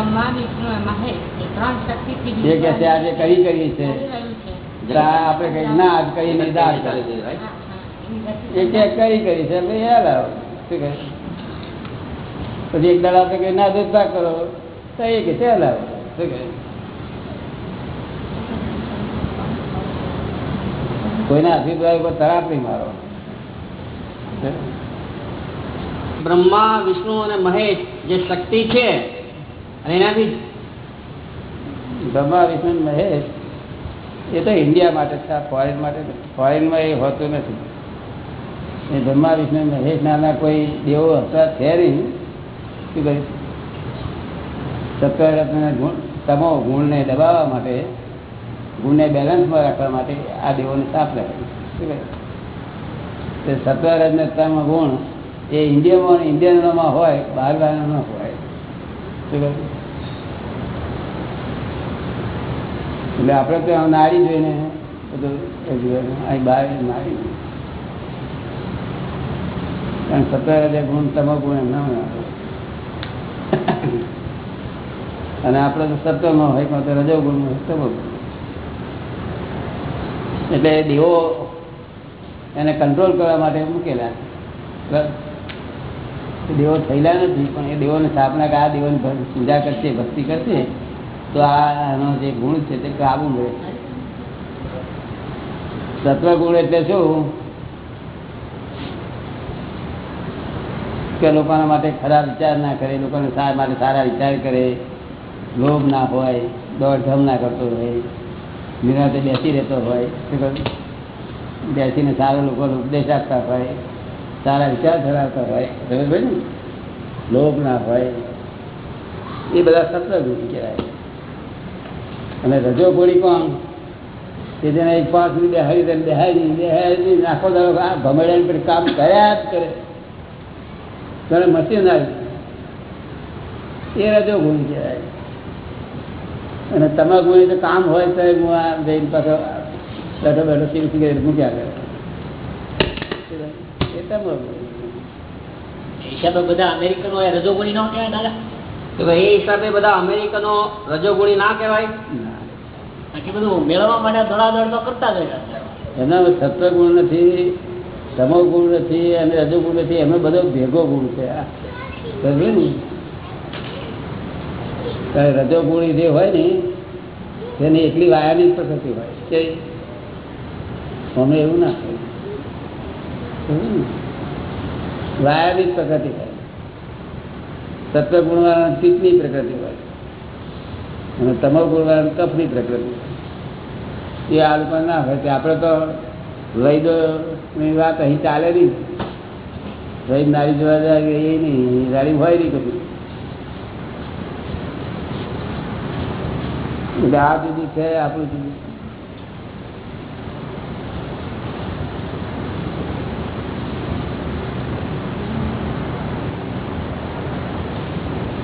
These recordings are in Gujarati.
બ્રહ્મા વિષ્ણુ અને મહેશ એ ત્રણ શક્તિથી એ કે આજે કરી કરી છે ચાલી રહ્યું છે. એટલે આ આપણે કઈ ના આજ કરી નહીં દાળ કરી. હા, હા. એની ગતિ એ કે કરી કરી છે ભાઈ યાર આવો. શું કહે પછી એક દાડા આપણે કઈ ના દૂધતા કરો તો એ કે ચાલ આવો. શું કહે કોઈના અભિપ્રાય ઉપર તરાપ નહીં મારો બ્રહ્મા વિષ્ણુ અને મહેશ જે શક્તિ છે અને એનાથી બ્રહ્મા વિષ્ણુ મહેશ એ તો ઇન્ડિયા માટે છે ફોરેન માટે ફોરેનમાં એ હોતું નથી. એ બ્રહ્મા વિષ્ણુ મહેશ નાના કોઈ દેવો હતા છે નહીં શું કહ્યું સત્વરત્નના ગુણ તમો ગુણને દબાવવા માટે, ગુણને બેલેન્સમાં રાખવા માટે આ દેવોને સાફ રાખે. તે સત્વરત્ન તમ ગુણ એ ઇન્ડિયામાં ઇન્ડિયનોમાં હોય બહાર બહારનો ન હોય. એટલે આપણે તો નારી જોઈને અહીં બહાર નારી કારણ હજાર ગુણ તમો ગુણ એમના હોય. અને આપણે તો સત્વમાં હોય, પણ તો રજો ગુણ હોય તમો એટલે દેવો એને કંટ્રોલ કરવા માટે મૂકેલા છે. દેવો થયેલા નથી, પણ એ દેવોને સ્થાપના કે આ દેવોની પૂજા કરશે, ભક્તિ કરશે, તો આનો જે ગુણ છે તે કાબુ મળે. સત્વગુણ એટલે શું? કે લોકોના માટે ખરાબ વિચાર ના કરે, લોકોને માટે સારા વિચાર કરે, લોભ ના હોય, દોડધામ ના કરતો હોય, નિરાતે બેસી રહેતો હોય બેસીને સારા લોકોને ઉપદેશ આપતા હોય સારા વિચાર ધરાવતા હોય બરાબર ને? લોભ ના હોય, એ બધા સત્વગુણ કહેવાય. અને રજો ગોળી કોણ? કે જેને એક પાંચ મિનિટ બેહાડી દે બેહાડી નહીં આખો દાડો આ ભમેડાની પર કામ કર્યા જ કરે. ત્યારે મશીન આવી. એ રજો ગુણ કહેવાય. અને તમારા ગુણી તો કામ હોય તો હું આ જઈને પાછો બેઠો બેઠો સિગરેટ સિગરેટ મૂક્યા કરે. હિસાબે બધા અમેરિકનો રજોગુણી ન કહેવાય દાદા. તો એ હિસાબે બધા અમેરિકનો રજોગુણી ના કહેવાય? બાકી બધું મેળવવા માટે દોડાદોડ તો કરતા એના સત્વગુણ નથી તમો ગુણ નથી અને રજોગુણ નથી એમ બધો ભેગો ગુણ છે. આ રજોગુણી જે હોય ને તેની એટલી વાયાની પ્રકૃતિ હોય કે અમે એવું ના હોય? વાયાની જ પ્રકૃતિ હોય સત્વગુણવાળા ચિત્તની પ્રકૃતિ હોય. અને તમો ગુણવાળા કફની પ્રકૃતિ એ આ લોકો ના હોય. આપણે તો લઈ દોની વાત અહીં ચાલે નહીં લઈ નારી જોવા જાય એ નહીં નારી હોય નહીં કશું એટલે આ જુદું છે, આપણું જુદું છે.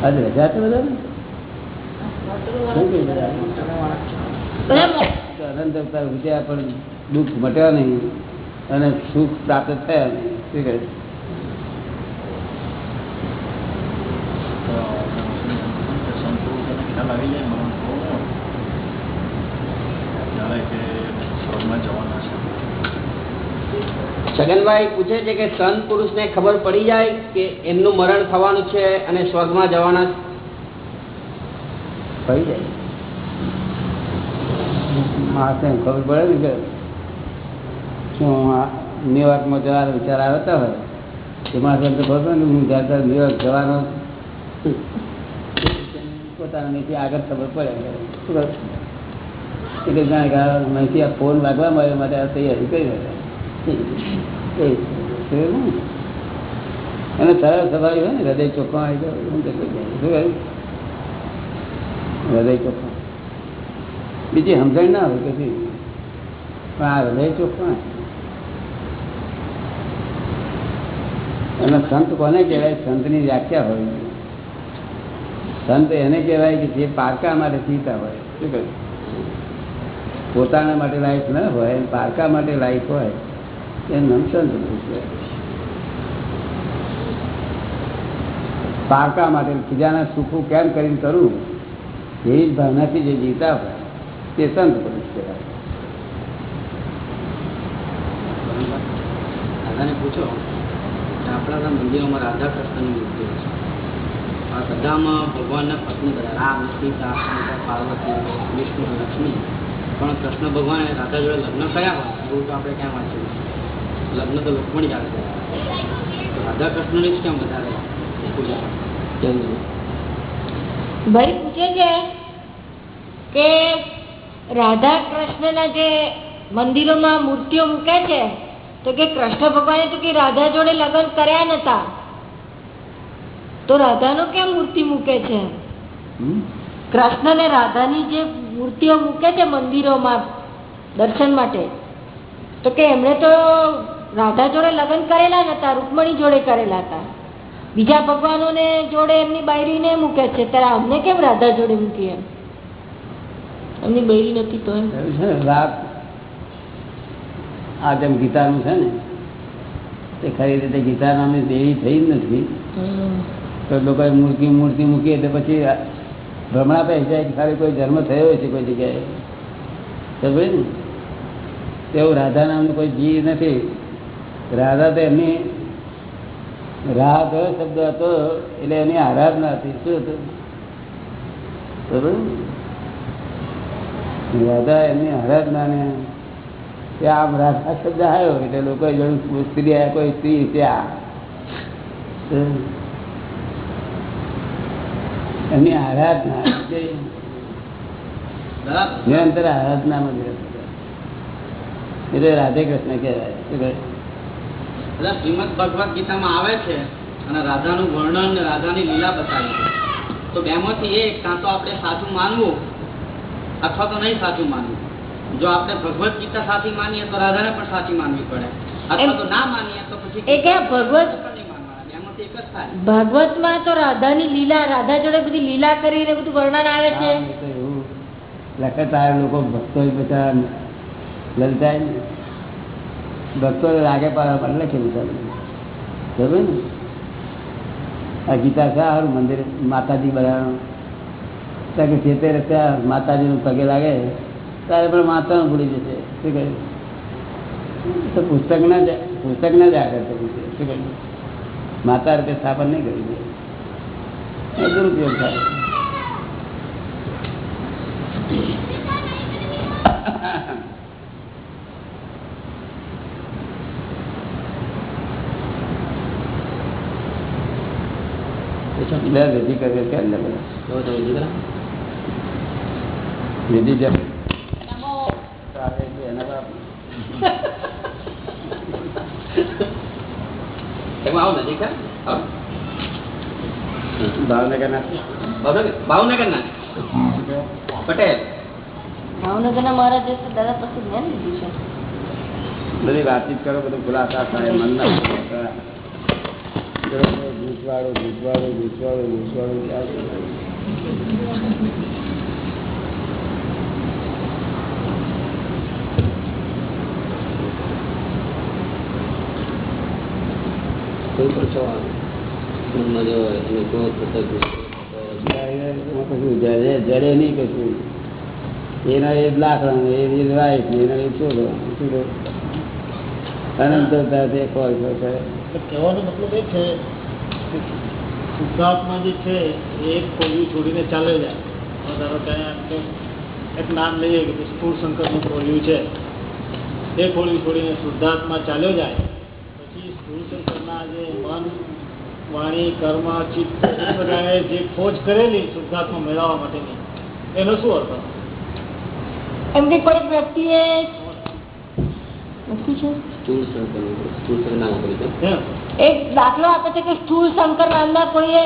આજે રજા છે બધા અવતાર પણ દુઃખ મટ્યા નહીં અને સુખ પ્રાપ્ત થયા નહીં. શું કહે ખ્યાલ આવી જાય મને કે સ્વર્ગમાં જવાના છગનભાઈ પૂછે છે કે સંત પુરુષને ખબર પડી જાય કે એમનું મરણ થવાનું છે અને સ્વર્ગમાં જવાના પડી જાય માણસને ખબર પડે ને કે આ ન્યુયોર્કમાં જવાનો વિચાર આવતા હોય એ માણસને તો ખબર પડે ને, હું ત્યારે ન્યુયોર્ક જવાનો. પોતાના નીચે આગળ ખબર પડે શું એટલે જાણે કે અહીંથી ફોન લાગવા મળે માટે તૈયારી કરી રહ્યા? અને સરળ સ્વભાવ હોય ને, હૃદય ચોખ્ખો આવી ગયો હૃદય ચોખ્ખો બીજી સમજણ ના હોય કશી પણ આ હૃદય ચોખ્ખો. અને સંત કોને કહેવાય? સંતની વ્યાખ્યા હોય સંત એને કહેવાય કે જે પારકા માટે જીતા હોય. શું કહ્યું પોતાના માટે લાઈફ ન હોય, પારકા માટે લાઈફ હોય. એ નામ સંત પુરુષ માટે બીજાના સુખું કેમ કરીને કરું? એવી ભાવનાથી જે જીતા હોય, તે સંત પુરુષ કહેવાય. પૂછો આપણા મંદિરોમાં રાધા કૃષ્ણની મૂર્તિઓ છે. બધામાં ભગવાનના પત્ની બધા રામ સીતા પાર્વતી લક્ષ્મી. પણ કૃષ્ણ ભગવાન રાધા જોડે લગ્ન કયા હોય, એવું તો આપણે ક્યાં વાંચ્યું. લગ્ન તો લક્ષ્મણ કર્યા તો રાધા કૃષ્ણની જ કેમ વધારે પૂજા ભાઈ પૂછે છે કે રાધા કૃષ્ણના જે મંદિરોમાં મૂર્તિઓ મૂકે છે તો કે કૃષ્ણ ભગવાને તો કે રાધા જોડે લગ્ન કર્યા નતા. તો રાધાનો કેમ મૂર્તિ મૂકે છે? કૃષ્ણ ને રાધાની જે મૂર્તિઓ મૂકે છે મંદિરોમાં દર્શન માટે તો કે એમણે તો રાધા જોડે લગ્ન કરેલા નતા રૂકમણી જોડે કરેલા હતા. બીજા ભગવાનોને જોડે એમની બાયરીને મૂકે છે ત્યારે અમને કેમ રાધા જોડે મૂકી એમ? એમની બૈરી નથી તો એમ? રાગ આ જેમ ગીતાનું છે ને તે ખરી રીતે ગીતા નામની દેવી થઈ જ નથી. તો લોકોએ મૂર્તિ મૂર્તિ મૂકીએ તો પછી ભ્રમણા પે જાય ખાલી કોઈ જન્મ થયો છે કોઈ જગ્યાએ? સમજે ને તેવું રાધા નામનું કોઈ જીવ નથી. રાધા તો એમની રાહ કયો શબ્દ હતો એટલે એની આરાધના હતી. શું હતું? રાધા એમની આરાધના ને આમ રાધા શબ્દ આવ્યો એટલે લોકો જોયું સ્ત્રી આવ્યા કોઈ સ્ત્રી ત્યાં. એમની આરાધના નિરંતર આરાધનામાં જ એટલે રાધે કૃષ્ણ કહેવાય. શું બધા શ્રીમદ ભગવદ્ ગીતામાં આવે છે અને રાધાનું વર્ણન રાધાની લીલા બતાવી છે. તો બેમાંથી એક કાં તો આપણે સાચું માનવું અથવા તો નહીં સાચું માનવું. જો આપણે ભગવદ્ ગીતા સાચી માનીએ તો રાધાને પણ સાચી માનવી પડે. અથવા તો ના માનીએ તો પછી એ કે માં તો રાધાની લીલા રાધા જોડે બધી લીલા કરીને બધું વર્ણન આવે છે. આમ એ તો એવું. લખે તારે લોકો ભક્તો બધા લલચાય ને. ભક્તો લાગે માટે લખેલું છે બરાબર ને? આ ગીતા છે સારું મંદિર, માતાજી બનાવવાનું ત્યાં કે જે તે માતાજીનું પગે લાગે, ત્યારે પણ માતાનું ભૂલી જશે. શું કહે તો પુસ્તક ના જ, પુસ્તક ના જ આગળ કરવું છે. શું કહ્યું? માતા રીતે સ્થાપન નહીં જોઈએ એ દુરુપયોગ થાય. બે વિધિ કરે કેમ ને બધા. વિધિ જેમ ભાવનગર ભાવનગર? ના પટેલ. ભાવનગરના મહારાજે તો દાદા પછી બધી વાતચીત કરો બધું ખુલાસા થાય મન ના ભૂતવાળો ભૂતવાળો ભૂતવાળો ભૂતવાળો ચાલતું હોય. કોઈ પણ સવાલ મનમાં જો હોય એને ક્રોધ થતો ગુસ્સો થતો, એમાં કશું જડે જડે નહીં કશું. એના એ લાખ રંગ એ રાઈટ એના એ શું શું કોલ કહેવાનો મતલબ એ છે કે શુદ્ધાત્મા જે છે એ કોળિયું છોડીને ચાલે જાય ધારો કે એક નામ લઈએ કે સ્થૂળ શંકરનું કોળિયું છે. એ કોળિયું છોડીને શુદ્ધાત્મા ચાલ્યો જાય પછી સ્થૂળ શંકરના જે મન વાણી કર્મ ચિત્ત બધાએ જે ખોજ કરેલી શુદ્ધાત્મા મેળવવા માટેની એનો શું અર્થ એમ કે કોઈક વ્યક્તિએ લખ્યું છે? એક દાખલો આપે છે કે સ્થૂળ શંકર નામના કોઈએ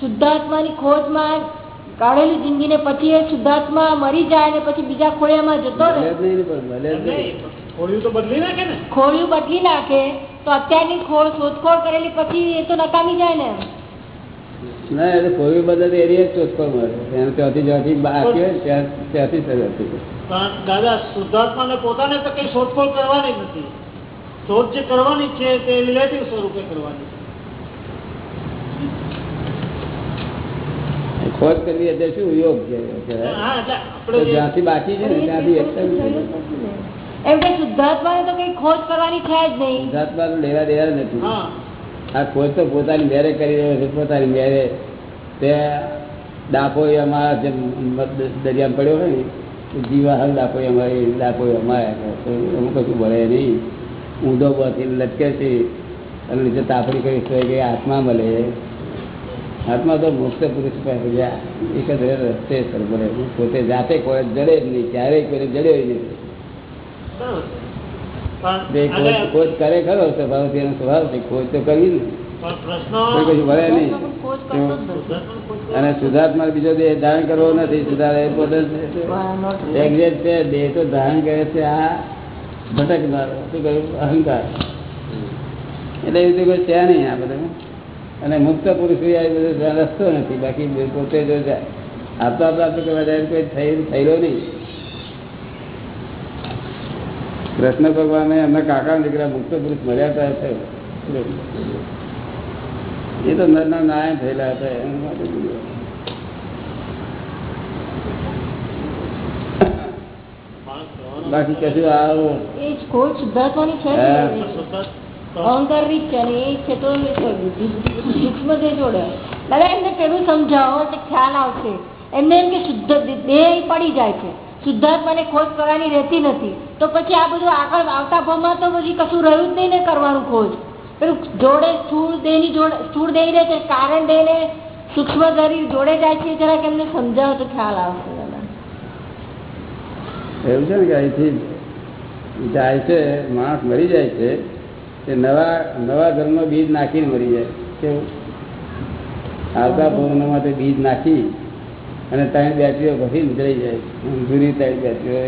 શુદ્ધાત્માની ખોજમાં કાઢેલી જિંદગીને પછી એ શુદ્ધાત્મા મરી જાય ને પછી બીજા ખોળિયામાં જતો રહે? બદલી ખોળિયું બદલી નાખે તો અત્યારની ખોળ શોધખોળ કરેલી પછી એ તો નકામી જાય ને ના એટલે કોઈ બધા તો એની મળે. ત્યાંથી જ્યાંથી બાકી હોય ત્યાં ત્યાંથી દાદા શુદ્ધાત્માને પોતાને તો કઈ શોધખોળ કરવાની નથી. શોધ જે કરવાની છે તે રિલેટિવ સ્વરૂપે કરવાની છે. ખોજ કરવી એટલે શું? યોગ છે હા? એટલે તો આપણે જ્યાંથી બાકી છે ને ત્યાંથી એમ કે શુદ્ધાત્મા તો કઈ ખોજ કરવાની છે જ નહીં. શુદ્ધાત્મા લેવા દેવા નથી. આ ખોજ તો પોતાની મેરે કરી રહ્યો છે પોતાની મેરે. તે ડાપો અમારા જે દરિયામાં પડ્યો હોય ને તો જીવા હાલ ડાપો અમારે ડાપો અમારે અમુક કશું ભરે નહીં. ઊંધો પરથી લટકે છે અને નીચે તાપડી કરી તો કે આત્મા મળે. આત્મા તો મુક્ત પુરુષ પાસે એક જ રસ્તે મળે પોતે જાતે કોઈ જડે જ નહીં ક્યારેય કોઈ જડે છે. પણ ખોજ કરે ખરો સ્વભાવ એનો સ્વભાવ છે ખોજ તો કરવી ને કોઈ કશું ભરે નહીં. અને શુદ્ધાત્મા બીજો દેહ ધારણ કરવો નથી. શુદ્ધાત્મા એ પોતે છે એક્ઝેક્ટ છે દેહ તો ધારણ કરે છે આ શું મુક્ત પુરુષ બધો રસ્તો નથી, બાકી પોતે જો આપતા પ્રાપ્ત કરવા જાય કોઈ થયેલો નહીં. કૃષ્ણ ભગવાને એમના કાકા દીકરા મુક્ત પુરુષ મળ્યા હતા એ તો નરના નારાયણ થયેલા હતા એના માટે બીજું. માણસ કહેવાનો બાકી કશું આવો. એ જ ખોજ શુદ્ધાત્માની છે જ હા. પણ નહીં. શુદ્ધાત્મા અહંકારની છે ને એ છે તો સૂક્ષ્મ દેહ જોડે. દાદા એમને પેલું સમજાવો એટલે ખ્યાલ આવશે. એમને એમ કે શુદ્ધ દેહ પડી જાય છે. શુદ્ધાત્માને ખોજ કરવાની રહેતી નથી. તો પછી આ બધું આગળ આવતા ભાવમાં તો પછી કશું રહ્યું જ નહીં ને કરવાનું ખોજ પેલું જોડે સ્થૂળ દેહની જોડે સ્થૂળ દેહ રહે છે કારણ દેહ ને સૂક્ષ્મ શરીર જોડે જાય છે જરાક એમને સમજાવો તો ખ્યાલ આવશે. એવું છે ને કે અહીંથી જાય છે માણસ મરી જાય છે તે નવા નવા ધર્મનો બીજ નાખીને મરી જાય કેવું? આવતા ભવન માટે બીજ નાખી અને ત્રણ બેટરીઓ ભરી નીકળી જાય. જૂની ત્રણ બેટરીઓ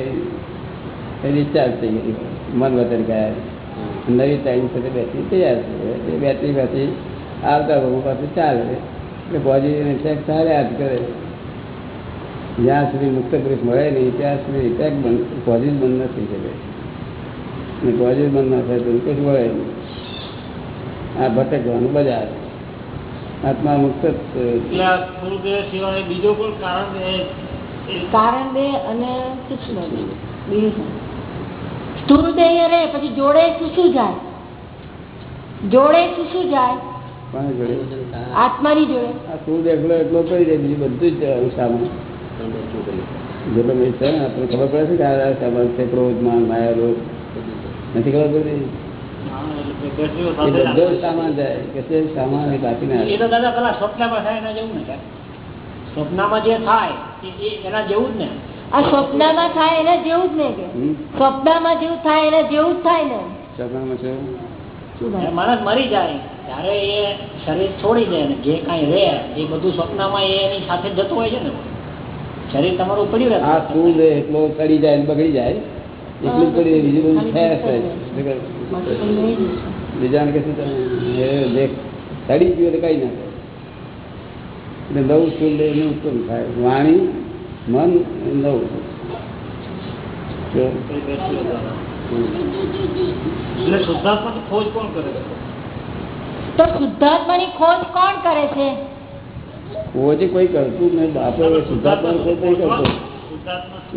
એ ડિસ્ચાર્જ થઈ ગઈ. મન વતન ગયા નવી ત્રણ સાથે બેટરી તૈયાર છે એ બેટરી પાછી આવતા ભવન પાસે ચાલે. એટલે બોજી ચાલે આજ કરે. જ્યાં સુધી મુક્ત પુરુષ મળે નહીં ત્યાં સુધી ઇફેક્ટ બંધ પોઝિટિવ બંધ નથી શકે. અને પોઝિટિવ બંધ ન થાય તો કશું મળે નહીં. આ ભટકવાનું બજાર. આત્મા મુક્ત સિવાય બીજો કોઈ કારણ કારણ બે અને સૂક્ષ્મ દેહ બે છે. સ્થૂળ દેહ રહે પછી જોડે શું શું જાય. જોડે શું શું જાય આત્માની જોડે. આ શું એકલો એકલો કરી દે બીજું બધું જ જેટલો મેં છે ને આપણે ખબર પડે છે કે આ સામાન છે ક્રોધમાન માયા લોભ નથી ખબર પડતી? હા, એટલે બેટરીઓ એ સાથે બધો સામાન જાય કે સામાન એ બાકી એ તો દાદા પેલા સ્વપ્નમાં થાય એના જેવું ને સ્વપ્નમાં જે થાય એના જેવું જ ને. આ સ્વપ્નમાં થાય એના જેવું જ ને કે? સ્વપ્નમાં જેવું થાય એના જેવું જ થાય ને? સામાનમાં છે? શું થાય માણસ મરી જાય ત્યારે એ શરીર છોડી દે ને જે કાંઈ રહે એ બધું સ્વપ્નમાં એ એની સાથે જતું હોય છે ને. શરીર તમારું પડ્યું રહે આ સ્થૂળ રહે એટલો સડી જાય બગડી જાય. એટલું પડી બીજું બધું જ. બીજાને કશું સડી ગયું એટલે કઈ ના એટલે નવું સ્થૂળ દેહ એનું ઉત્પન્ન થાય? વાણી મન નવું. શુદ્ધાત્માની ખોજ કોણ કરે છે? તો શુદ્ધાત્માની ખોજ કોણ કરે છે? કોઈ કોઈ કરતું નહીં. એ શુદ્ધાત્મા કોઈ નહીં કરતો.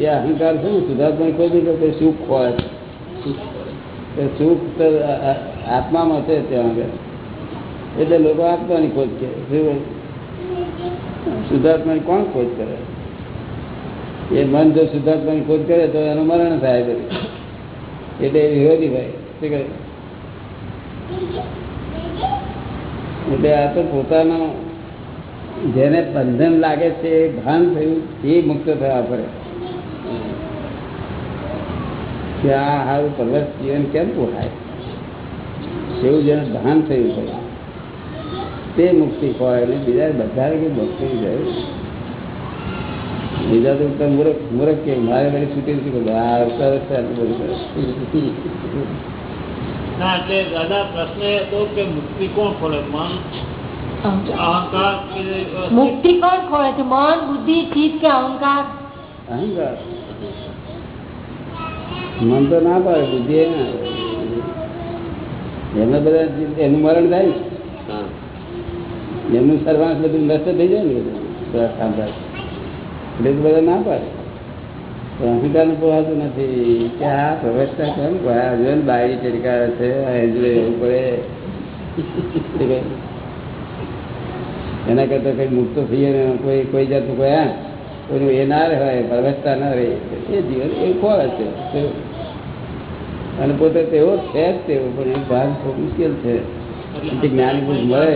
એ અહંકાર છે ને શુદ્ધાત્મા કોઈ નહીં કરતો. સુખ હોય. એ સુખ તો આત્મામાં છે ત્યાં આગળ. એટલે લોકો આત્માની ખોજ કરે શું? શુદ્ધાત્માની કોણ ખોજ કરે? એ મન જો શુદ્ધાત્માની ખોજ કરે તો એનું મરણ થાય બધું. એટલે વિરોધી ભાઈ. શું કહે? એટલે આ તો પોતાનો જેને બંધન લાગે છે એ ભાન થયું એ મુક્ત થવા પડે કે આ હારું પરવર્ત જીવન કેમ પોહાય એવું જેને ભાન થયું છે તે મુક્તિ ખોવાય ને બીજા બધા કે મુક્તિ જાય બીજા તો બધા મૂર્ખ મૂર્ખ કે મારે બધી છૂટી નથી કરતો આ અવતાર જ છે આટલું બધું કરે. ના એટલે દાદા પ્રશ્ન એ હતો કે મુક્તિ કોણ ખોલે? મન અહંકાર કે અ, મુક્તિ કોણ ખોળે છે મન બુદ્ધિ ચિત્ત કે અહંકાર અહંકાર મન તો ના પાડે બુદ્ધિ એમને બધા એનું મરણ થાય ને એમનું સર્વાંશ બધું નષ્ટ થઈ જાય ને બધું એટલે બધા ના પાડે અહંકારનું પોહાતું નથી કે આ પ્રવેશતા કેમ ગયા જો ને બાયડી ચડકારે છે હજુ એવું પડે. એના કરતા કઈ મુક્ત થઈએ ને કોઈ કોઈ જાતનું કોઈ હા કોઈનું એ ના રહે પ્રવેશતા ના રહે એ જીવન એ ખોળ છે. અને પોતે તેવો છે જ તેવો પણ એ ભાગ બહુ મુશ્કેલ છે. જ્ઞાની પુરુષ મળે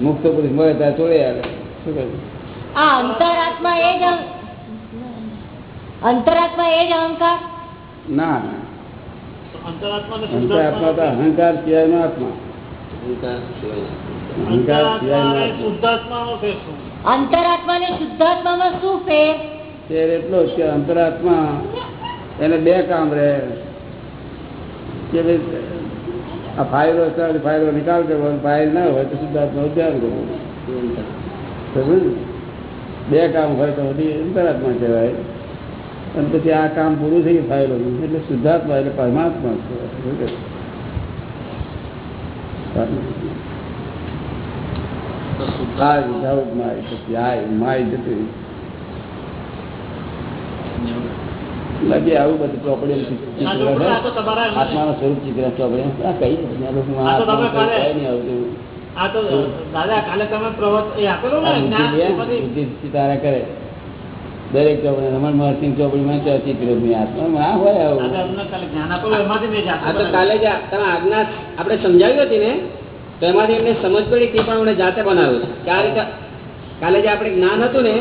મુક્ત પુરુષ મળે ત્યાં છોડે આવે. શું કહે અંતરાત્મા એ જ અંતરાત્મા એ જ અહંકાર? ના ના. અંતરાત્મા અંતરાત્મા તો અહંકાર સિવાયનો આત્મા. અહંકાર સિવાય અંતરાત્મા ફેર? ફેર એટલો કે અંતરાત્મા એને બે કામ રહે. કે ભાઈ આ ફાઇલો છે ફાઇલો નિકાલ કરવો ફાઇલ ના હોય તો શુદ્ધાત્મા ધ્યાન કરવું. ને? બે કામ હોય તો બધી અંતરાત્મા કહેવાય. અને પછી આ કામ પૂરું થઈ ગયું ફાઇલોનું એટલે શુદ્ધાત્મા એટલે પરમાત્મા છે જતું. આવું બધું ચોપડી આત્માનું સ્વરૂપ ચિત્ર કઈ આવતું. કરે. દરેક ચોપડી રમણ મહર્ષિ ચોપડીમાં તો ચિત્ર આત્મા હોય આવું. કાલે મેં જ તમે આજ્ઞા આપણે સમજાવી હતી ને? તો એમાંથી એમને સમજ પડી તે પણ જાતે બનાવ્યું છે. કે આ રીતે કાલે જે આપણે જ્ઞાન હતું ને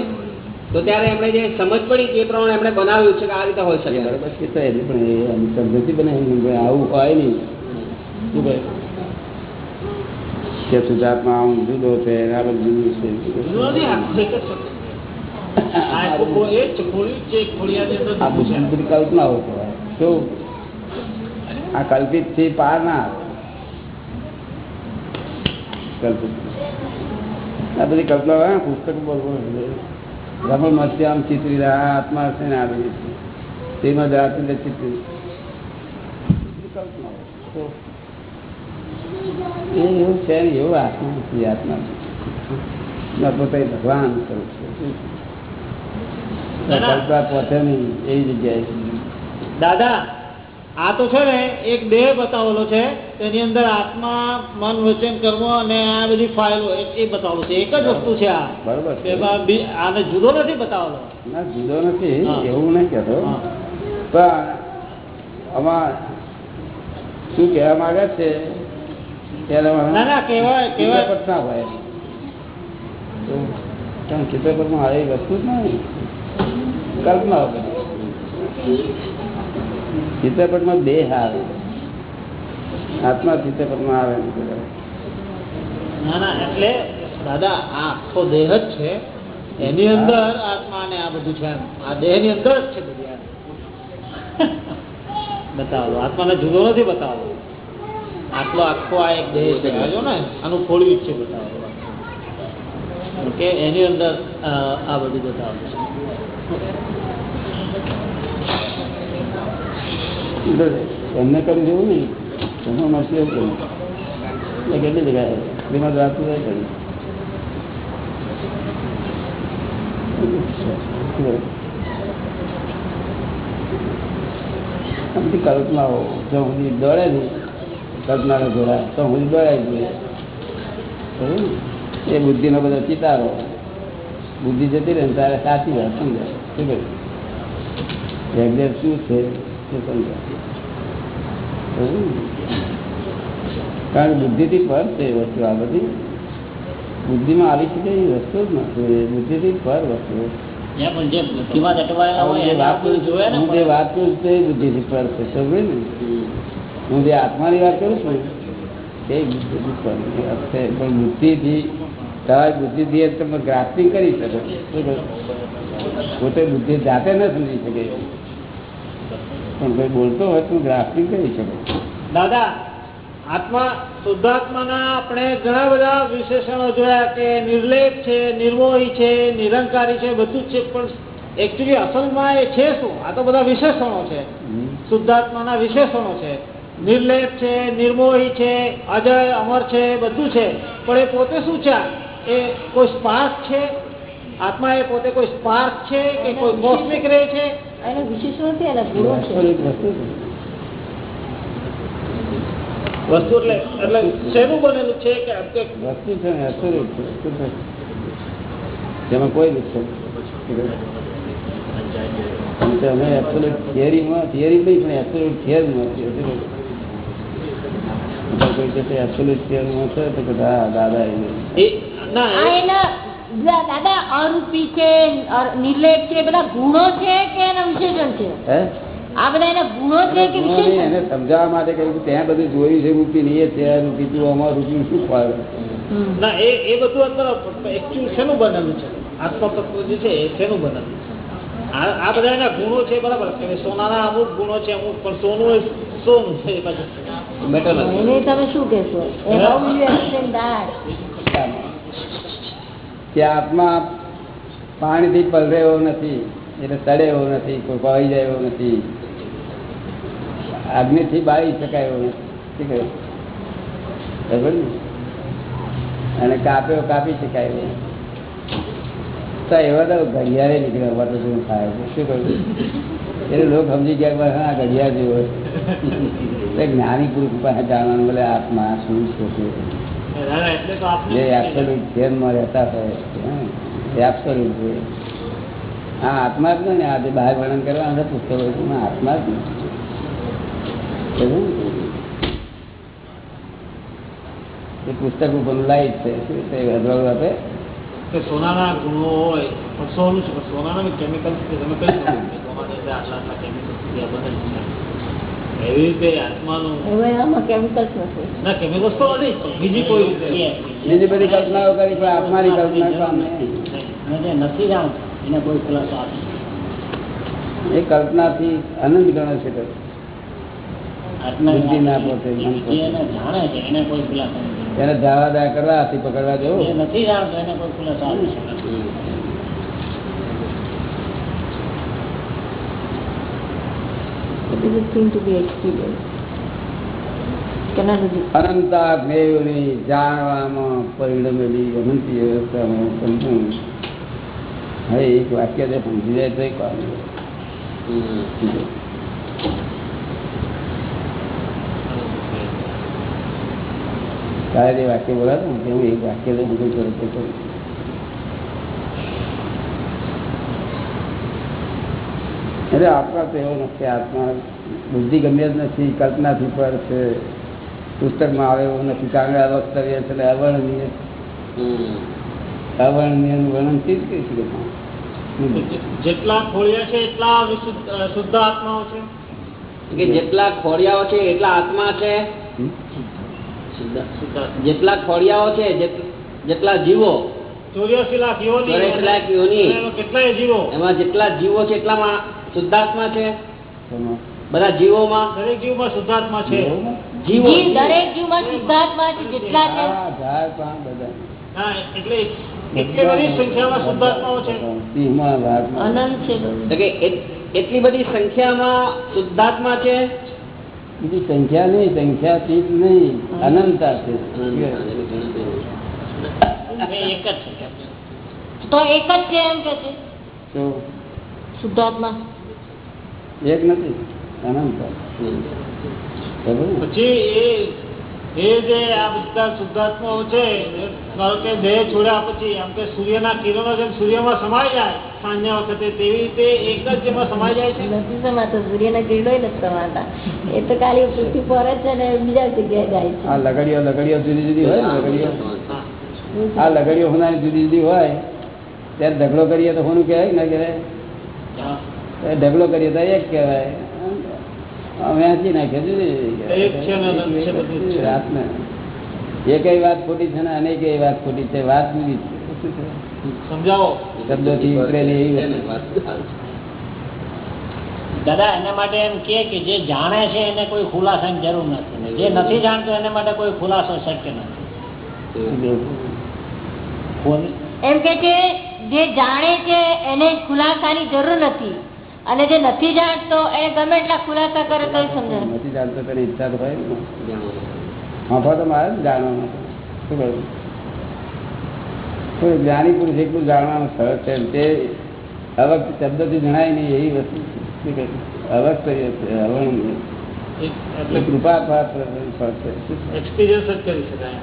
તો ત્યારે એમણે જે સમજ પડી તે પ્રમાણે એમણે બનાવ્યું છે કે આ રીતે હોય શકે. બરાબર છે તો એટલે પણ બનાવી આવું હોય નહીં. કે શુદ્ધાત્મા આમ જુદો છે આ બધું જુદું છે. કલ્પિતથી પાર ના આવે. આ બધી કલ્પના પુસ્તક રમણ મસ્તી આમ ચિત્રી આત્મા હશે ને આ બધી તેમાં જ ચિત્રી. એ એવું છે ને એવું આત્મા નથી આત્મા પોતે ભગવાન સ્વરૂપ છે. કલ્પના પહોંચે નહીં એવી જગ્યાએ. દાદા આ તો છે ને એક દેહ બતાવેલો છે તેની અંદર આત્મા મન વચન કરવો અને આ બધી ફાઇલો એ બતાવેલો છે. એક જ વસ્તુ છે આ. બરોબર આને જુદો નથી બતાવેલો. ના જુદો નથી એવું નહીં કહેતો. પણ આમાં શું કહેવા માંગે છે? ના ના કહેવાય કહેવાય. ના હોય. કારણ ચિત્રપટમાં આવે વસ્તુ જ નહીં? કલ્પના ચિત્રપટમાં દેહ આવે આત્મા ચિત્રપટમાં આવે ના ના એટલે દાદા આ આખો દેહ જ છે. એની અંદર આત્મા ને આ બધું છે આ દેહની અંદર જ છે બધી. બતાવો આત્માને જુદો નથી બતાવો. આટલો આખો આ એક દેહ છે. જો ને આનું ખોળ્યું જ છે બતાવો. કે એની અંદર આ બધું બતાવેલું છે એટલે એમને કરી દેવું નહીં એમાં મળશે એવું કર્યું કેટલી જગ્યાએ? શ્રીમદ રાજપૂત કર્યું બધી કલ્પનાઓ જો સુધી દોડે નહીં કલ્પના જોડાય તો સુધી દોડાય જોઈએ? એ બુદ્ધિનો બધો ચિતારો. બુદ્ધિ જતી રહે ને તારે સાચી વાત સમજાય. શું કહ્યું? શું છે? કારણ બુદ્ધિથી પર છે વસ્તુ આ બધી. બુદ્ધિમાં આવી શકે એ વસ્તુ જ નથી. બુદ્ધિથી પર વસ્તુ. હું જે વાત કરું તે બુદ્ધિથી પર છે. સમજે ને? હું જે આત્માની વાત કરું છું તે બુદ્ધિથી પર છે. પણ બુદ્ધિથી તમારી બુદ્ધિથી તમે ગ્રાસ્પિંગ કરી શકો પોતે બુદ્ધિ જાતે ન સમજી શકે. પણ કોઈ બોલતો હોય તો ગ્રાસ્પિંગ કરી શકો. દાદા આત્મા શુદ્ધાત્માના આપણે ઘણા બધા વિશેષણો જોયા કે નિર્લેપ છે નિર્મોહી છે નિરંકારી છે બધું જ છે પણ એકચ્યુઅલી અસલમાં એ છે શું? આ તો બધા વિશેષણો છે. શુદ્ધાત્માના વિશેષણો છે. નિર્લેપ છે નિર્મોહી છે અજય અમર છે બધું છે. પણ એ પોતે શું છે? એ કોઈ સ્પાર્ક છે? આત્મા એ પોતે કોઈ સ્પાર્ક છે કે કોઈ કોસ્મિક રે છે? એનો વિશેષ નથી એના ગુણો છે વસ્તુ એટલે એટલે શેનું બનેલું છે કે કે વસ્તુ છે ને absolute છે. છે? તેમાં કોઈ નથી અમે absolute theory-માં- નહીં પણ absolute theory-માં છીએ. શું કહ્યું? કોઈ કહે છે absolute છે તો કે હા, દાદા એ એ ના આ એ- એના દા- દાદા અરૂપી છે નિર્લેપ છે બધા ગુણો છે કે એના વિશેષણ છે? આ બધા એના ગુણો છે કે વિશેષણ? એને સમજાવવા માટે કહ્યું ત્યાં બધું જોયું છે રૂપી નહીં એ છે રૂપી તું આમાં રૂપી શું ફળ? ના એ એ બધું અંદર એકચ્યુઅલ શેનું બનેલું છે? આત્મા જે છે એ શેનું બનેલું છે? આ આ બધા એના ગુણો છે બરાબર? કે સોનાના અમુક ગુણો છે અમુક પણ સોનું સોનું છે તમે શું કહેશો? કે આત્મા પાણીથી પલરે એવો નથી, એટલે સડે એવો નથી, કોઈ ભાઈ જાય એવો નથી. અગ્નિથી બાળી શકાય એવો નથી. શું ને? અને કાપ્યો કાપી શકાય એવો તો એવા તો ઘડિયાળે નીકળે અમારે તો શું થાય શું કહ્યું? એટલે લોકો સમજી ગયા હા, ઘડિયાળ જેવો એટલે જ્ઞાની પુરુષ પાસે જાણવાનું, બોલે, આત્મા શું છે જે એબ્સોલ્યુટ ધ્યાનમાં રહેતા હોય એ એબ્સોલ્યુટ છે. આ આત્મા જ ને આજે બહાર વર્ણન કરવા અંદર પુસ્તકો આત્મા જ એ પુસ્તક ઉપર લાઈટ છે શું છે? અજવાળું આપે? કે સોનાના ગુણો હોય પણ સોનું છે પણ સોનાના કેમિકલ્સ તમે કહી શકો કે આટલા આટલા કેમિકલ્સ બદલ છે. એવી રીતે આત્માનું હવે કેમિકલ્સ નથી ના કેમિકલ્સ તો નથી બીજી કોઈ બીજી બધી કલ્પનાઓ કરી પણ આત્માની કલ્પના નથી. જાણ એને કોઈ ખુલાસો આપી. એ કલ્પનાથી અનંત ગણો છે બુદ્ધિ ના પહોંચે. એને જાણે છે એને કોઈ ખુલાસો એને ધાવા દા કરવા હાથી પકડવા જેવું. જવું નથી જાણતો એને કોઈ ખુલાસો આપી શકે is a thing to be experienced. Ananta જ્ઞેયોની જાણવામાં પરિણમેલી વાક્ય જે તારે વાક્ય બોલાતું ને એક વાક્ય તો બધું કરે કરું. આત્મા તો એવો નથી આત્મા બુદ્ધિ ગમ્ય જ નથી કલ્પનાથી પર છે. પુસ્તકમાં આવે એવું નથી કારણ કે અવસ્તવ્ય છે એટલે અવર્ણનીય અવર્ણનીયનું વર્ણન ચીજ કહી શકે જેટલા ખોળિયા છે એટલા શુદ્ધ આત્માઓ છે. કે જેટલા ખોડિયાઓ છે એટલા આત્મા છે. જેટલા ખોડિયાઓ છે જેટ- જેટલા જીવો. કેટલાય જીવો? એમાં જેટલા જીવો છે એટલામાં શુદ્ધાત્મા છે. બધા જીવોમાં દરેક જીવમાં શુદ્ધાત્મા છે. જીવો જીવ દરેક જીવમાં શુદ્ધાત્મા છે જેટલા છે. ઝાડ પાન બધા. હા એટલે એટલી બધી સંખ્યામાં શુદ્ધાત્માઓ છે. સિંહમાં, વાઘમાં. અનંત છે બધું. તો કે એટ- એટલી બધી સંખ્યામાં શુદ્ધાત્મા છે? બીજી સંખ્યા નહીં સંખ્યા ચીજ નહીં અનંતા છે. એક જ છે. તો એક જ છે એમ કે છે? તો? શુદ્ધાત્મા. એક નથી. અનંતા. પછી એ એ જે આ બધા શુદ્ધાત્માઓ છે ધારો કે દેહ છોડ્યા પછી આમ કે સૂર્યના કિરણો જેમ સૂર્યમાં સમાઈ જાય સાંજના વખતે તેવી રીતે એક જ જેમાં સમાઈ જાય છે? નથી સમાતો સૂર્યના કિરણો નથી સમાતા. એ તો ખાલી પૃથ્વી પર જ છે ને બીજા જગ્યાએ જાય છે. આ લગડીઓ લગડીઓ જુદી જુદી હોય લગડીઓ? આ લગડીઓ હોનારી જુદી જુદી હોય. ત્યારે ઢગલો કરીએ તો હોનું કહેવાય? કે ના કહેવાય. એ ઢગલો કરીએ તો એક કહેવાય. વેચી નાખે એ. એકેય વાત ખોટી છે ને અનેકેય વાત ખોટી છે વાત? સમજાવો. ઉતરેલી દાદા એના માટે એમ કે કે જે જાણે છે એને કોઈ ખુલાસાની જરૂર નથી. જે નથી જાણતો એને માટે કોઈ ખુલાસો શક્ય નથી. એમ કે જે જાણે છે એને ખુલાસાની જરૂર નથી. અને જે નથી જાણતો એને ગમે એટલા ખુલાસા કરે તો સમજાય નથી જાણતો તેને ઈચ્છા તો હોય ને. તો મારે જાણવાનું શું કહ્યું? જ્ઞાની પુરુષ એટલું જાણવાનું સરળ છે તે અવક શબ્દથી જણાય નહીં એવી વસ્તુ અવક્ત અવક એટલે કૃપા એક્સપિરિયન્સ જ કરી શકાય.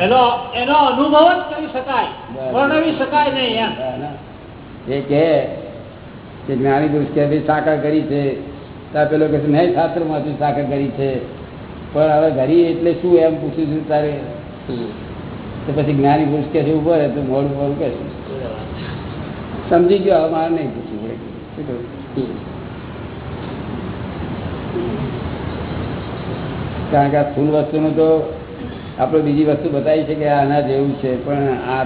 એનો એનો અનુભવ જ કરી શકાય. વર્ણવી શકાય નહીં એમ. એ કહે કે જ્ઞાની પુરુષ કે ભાઈ સાકર કરી છે. ત્યાં પેલો કે મેં શાસ્ત્રમાંથી સાકર કરી છે. પણ હવે ઘરી એટલે શું એમ પૂછ્યું છું તારે? તો પછી જ્ઞાની પુરુષ કે છે ઊભો રહે તો મોડું મોડું કે સમજી ગયો હવે મારે નહીં પૂછવું પડે. શું કારણ કે આ સ્થૂળ વસ્તુનું તો આપણે બીજી વસ્તુ બતાવી છે કે આના જેવું છે પણ આ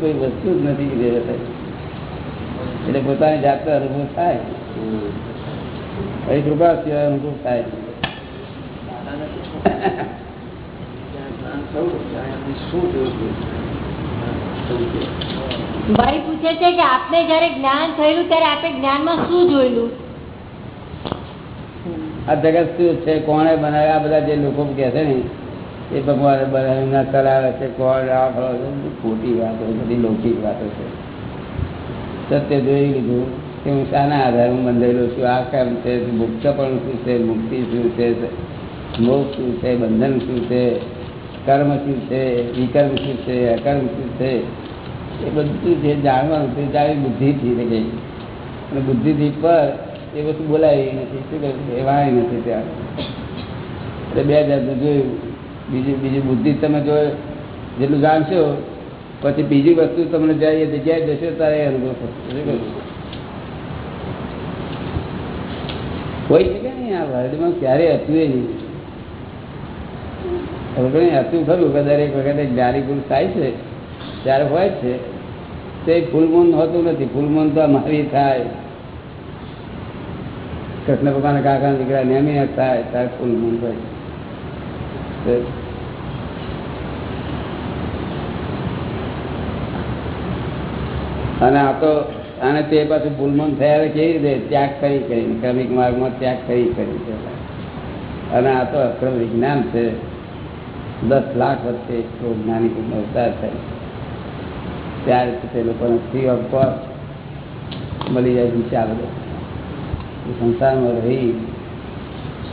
કોઈ વસ્તુ જ નથી એટલે પોતાની જાતે અનુભવ થાય. એ કૃપા સિવાય અનુભવ થાય. ભાઈ પૂછે છે કે આપને જયારે જ્ઞાન થયેલું ત્યારે આપે જ્ઞાનમાં શું જોયેલું? આ જગત શું છે? કોણે બનાવ્યા? આ બધા જે લોકો કહે છે ને એ ભગવાને બનાવીને કરાવે છે કોણ આ ખોટી વાતો બધી લૌકિક વાતો છે. સત્ય જોઈ લીધું કે હું શાના આધારે હું બંધાયેલો છું. આ કેમ છે મુક્તપણું શું છે, મુક્તિ શું છે મોક્ષ શું છે, બંધન શું છે, કર્મ શું છે, વિકર્મ શું છે, અકર્મ શું છે, એ બધું જે જાણવાનું છે જાણી બુદ્ધિથી થઈ ગઈ. અને બુદ્ધિથી પર એ વસ્તુ બોલાવી નથી. શું કહે એ વાણી નથી ત્યાં. એટલે બે જાતનું જોયું. બીજું બીજું બુદ્ધિ તમે જો, જેટલું જાણશો પછી બીજી વસ્તુ તમને જાય એ જગ્યાએ જશો ત્યારે અનુભવ થશે? હોય શકે નહીં આ વર્લ્ડમાં? ક્યારેય હતું એ નહીં. હવે હતું ખરું કે દરેક વખતે જ્ઞાની પુરુષ થાય છે. ત્યારે હોય છે તે ફૂલ મૂન હોતું નથી. ફૂલ મૂન તો મારી થાય. કૃષ્ણ ભગવાન કાકા દીકરા નેમી થાય ત્યારે ફૂલ મૂન હોય. અને આ તો અને તે પાછું ભૂલમન થયા કેવી રીતે? ત્યાગ કરી કરીને, ક્રમિક માર્ગમાં ત્યાગ કરી કરી. અને આ તો અક્રમ વિજ્ઞાન છે. દસ લાખ તો જ્ઞાની પુરુષનો અવતાર થાય. ત્યારે તે લોકોને ફ્રી ઓફ કોસ્ટ મળી જાય વિચાર સંસારમાં રહી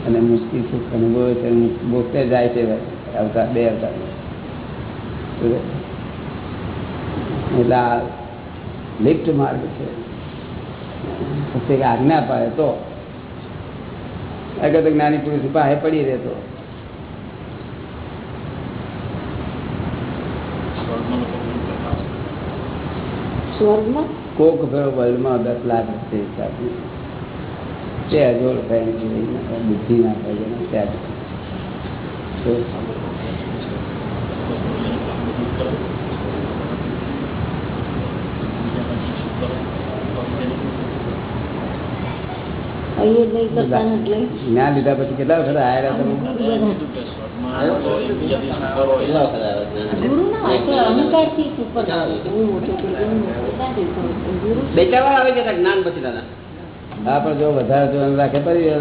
અને મુક્તિ સુખ અનુભવે છે. મોક્ષે જાય છે અવતાર, બે અવતાર. એટલે આ લિફ્ટ માર્ગ છે. આજ્ઞા પાડે તો. અગર તો જ્ઞાની પુરુષ પાસે પડી રહેતો. કોક ફેરો વર્લ્ડમાં દસ લાખ હશે. તે અજોડ થાય બુદ્ધિ ના થાય ત્યાં તો અહીંયા નહીં કરતા એટલે જ્ઞાન લીધા પછી કેટલા વખત આયેલા તમે? બે ચાર વાર આવી જ્ઞાન પછી દાદા? હા પણ જો વધારે જો રાખે પરિચય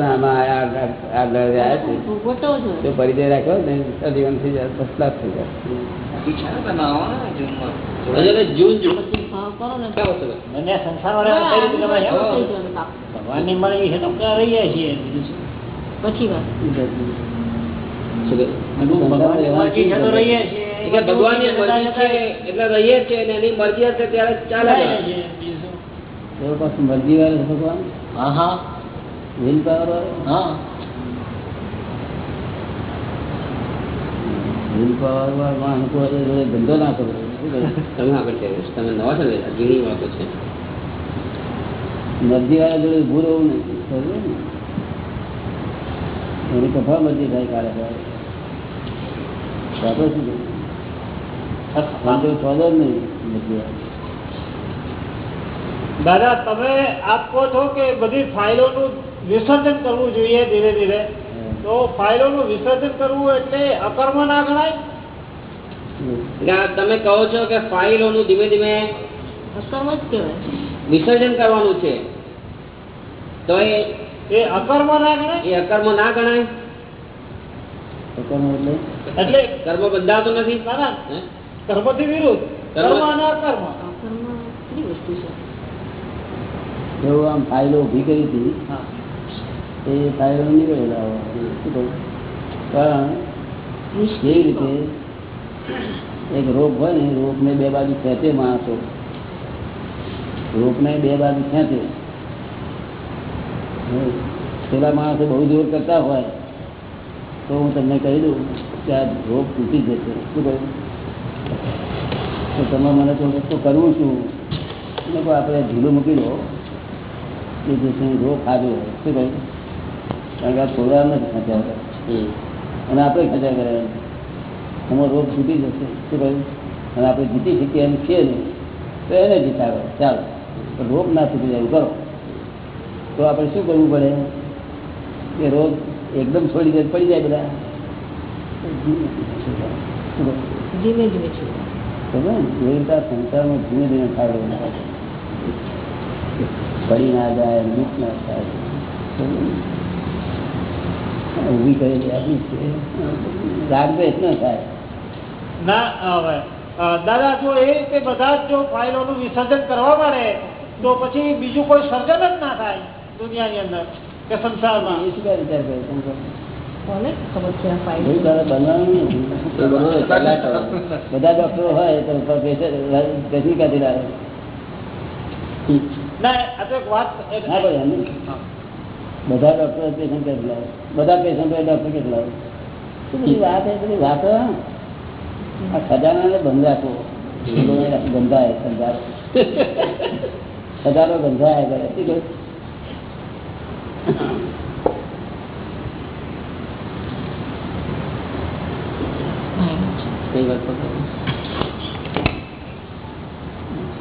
છે પરિચય રાખ્યો ને સજીવન થઈ જાય ફર્સ્ટ ક્લાસ થઈ જાય. જૂન જૂન. પછી ભાવ કરો ને મળી છે તો રહીએ છીએ. પછી વાત? મરજી છે રહીએ છીએ એની મરજી હશે ત્યારે ચાલે મરજી વાળો ભગવાન? હા હા. વિલ પાવર વાળો? હા. વિલ પાવર વાળો ધંધો ના કરો તમે આગળ છે. તમે નવા છો જૂની વાતો છે. મરજી વાળા જોડે ઉભું રહેવું એની કથા મરજી થાય કાલે સવારે. શું વાંધો સોદો જ નહીં મરજી દાદા તમે આપ કહો છો કે બધી ફાઇલોનું વિસર્જન કરવું જોઈએ ધીરે ધીરે. તો ફાઇલોનું વિસર્જન કરવું એટલે અકર્મ ના ગણાય? તમે કહો છો કે ફાઇલોનું ધીમે ધીમે વિસર્જન કરવાનું છે. તો એ એ અકર્મ ના ગણાય? એ અકર્મ ના ગણાય. એટલે? એટલે કર્મ બંધાતો નથી. કર્મથી વિરુદ્ધ. કર્મ અને અકર્મ. વસ્તુ છે? એવું આમ ફાઇલો ઊભી કરી હતી એ ફાઇલો નીકળેલા? કારણ કેવી રીતે એક રોપ હોય ને રોપને બે બાજુ ખેંચે માણસો. રોપને બે બાજુ ખેંચે. પેલા માણસો બહુ જોર કરતા હોય તો હું તમને કહી દઉં કે આ રોપ તૂટી જશે. શું કહ્યું? તો તમે મને તો તો કરવું છું. કહું આપણે ઢીલું મૂકી દો. કે જેથી રોગ ખાધો હોય. શું કહ્યું? કારણ કે આ થોડા નથી કરે. અને આપણે ખેંચ્યા કરે. એમાં રોગ તૂટી જશે. શું કહ્યું? અને આપણે જીતી શકીએ એમ છીએ નહીં. તો એને જીતાડો. ચાલો. રોગ ના તૂટી જાય કરો. તો આપણે શું કરવું પડે? કે રોગ એકદમ છોડી દે પડી જાય બધા. ધીમે ધીમે સંસારમાં ધીમે ધીમે ફાળો પડી ના જાય દુઃખ ના થાય. ઊભી કરેલી આપણી છે રાગ દ્વેષ ન થાય. ના હવે દાદા જો એ રીતે બધા જ ફાઇલોનું વિસર્જન કરવા માંડે તો પછી બીજું કોઈ સર્જન જ ના થાય. દુનિયાની અંદર કે સંસારમાં. એ શું વિચાર કરે. બધા ડોક્ટરો હોય તો લાવે નહીં. બધા ડોક્ટરો પેશન્ટ કેટલા બધા પેશન્ટો ડોક્ટર કેટલા બધી વાત એ બધી વાત? આ ખજાનાને બંધ રાખો. લોકોને ગંધાય ખજાનો બંધાય ગંધાય કરે શું કહ્યું? કઈ વાત પર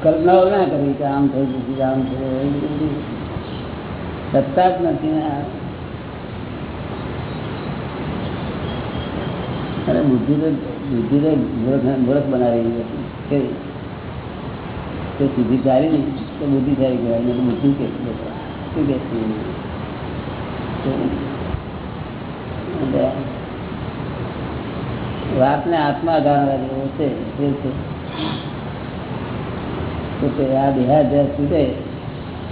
કલ્પનાઓ ના કરવી કે આમ થઈ જશે આમ થઈ જશે. એ બધી સત્તા જ નથી ને આ. અરે બુદ્ધિ તો બુદ્ધિ તો મૂર્ખ મૂર્ખ બનાવી હતી કેવી? તે સીધી ચાલી નહીં તો બુદ્ધિ સારી કહેવાય નહીં તો બુદ્ધિ કે લોકો. શું કે છે? એટલે વાતને આત્મા જેવો છે છે. આ દેહાધ્યાસ છૂટે,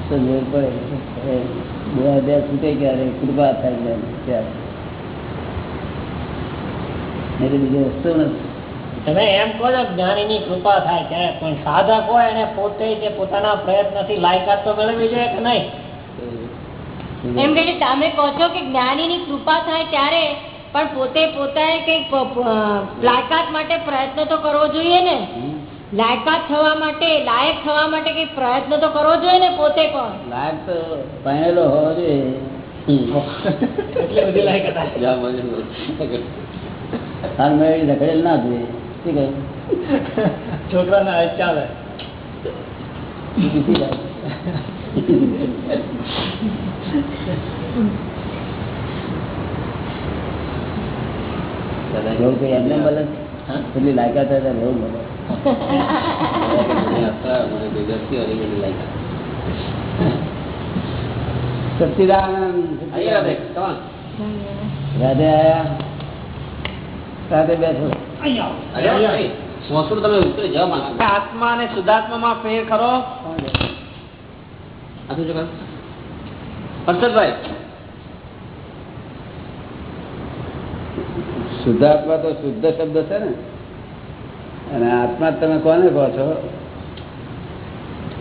તો જોર પડે. બે હજાર છૂટે ક્યારે? કૃપા થાય જાય ત્યારે. એટલે બીજો રસ્તો નથી. તમે એમ કહો છો જ્ઞાનીની કૃપા થાય ત્યારે, પણ સાધક હોય એને પોતે જે પોતાના પ્રયત્નથી લાયકાત તો મેળવી જોઈએ કે નહીં? એમ કે તમે કહો છો કે જ્ઞાનીની કૃપા થાય ત્યારે પણ પોતે પોતાએ કંઈક લાયકાત માટે પ્રયત્ન તો કરવો જોઈએ ને. લાયકાત થવા માટે લાયક થવા માટે કઈ પ્રયત્ન તો કરવો જોઈએ ને પોતે પણ. લાયક તો ભણેલો હોવો જોઈએ. એટલી બધી લાયકાત આવે. હાલ મેળવી ધકેડેલ ના જોઈએ. શું કહ્યું છોકરાના ચાલે. એવું કઈ એમને મળે? એટલી લાયકાત એવું મળે માં આત્મા અને શુદ્ધાત્મામાં ફેર ખરો શું છે? હર્ષદભાઈ. શુદ્ધાત્મા તો શુદ્ધ શબ્દ છે ને. અને આત્મા તમે કોને કહો છો?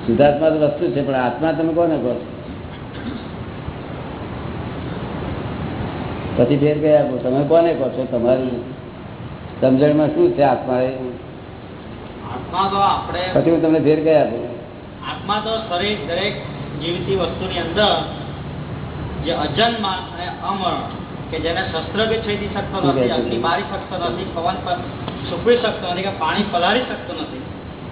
શુદ્ધાત્મા તો વસ્તુ છે પણ આત્મા તમે કોને કહો છો? પછી ફેર કઈ આપો તમે કોને કહો છો? તમારી સમજણમાં શું છે આત્મા એ આત્મા તો આપણે પછી હું તમને ફેર કઈ આપું આત્મા તો શરીર દરેક જીવતી વસ્તુની અંદર જે અજન્મા અને અમરણ કે જેને શસ્ત્ર બી છેદી શકતો નથી અગ્નિ મારી શકતો નથી પવન પર સૂકવી શકતો નથી કે પાણી પલાળી શકતો નથી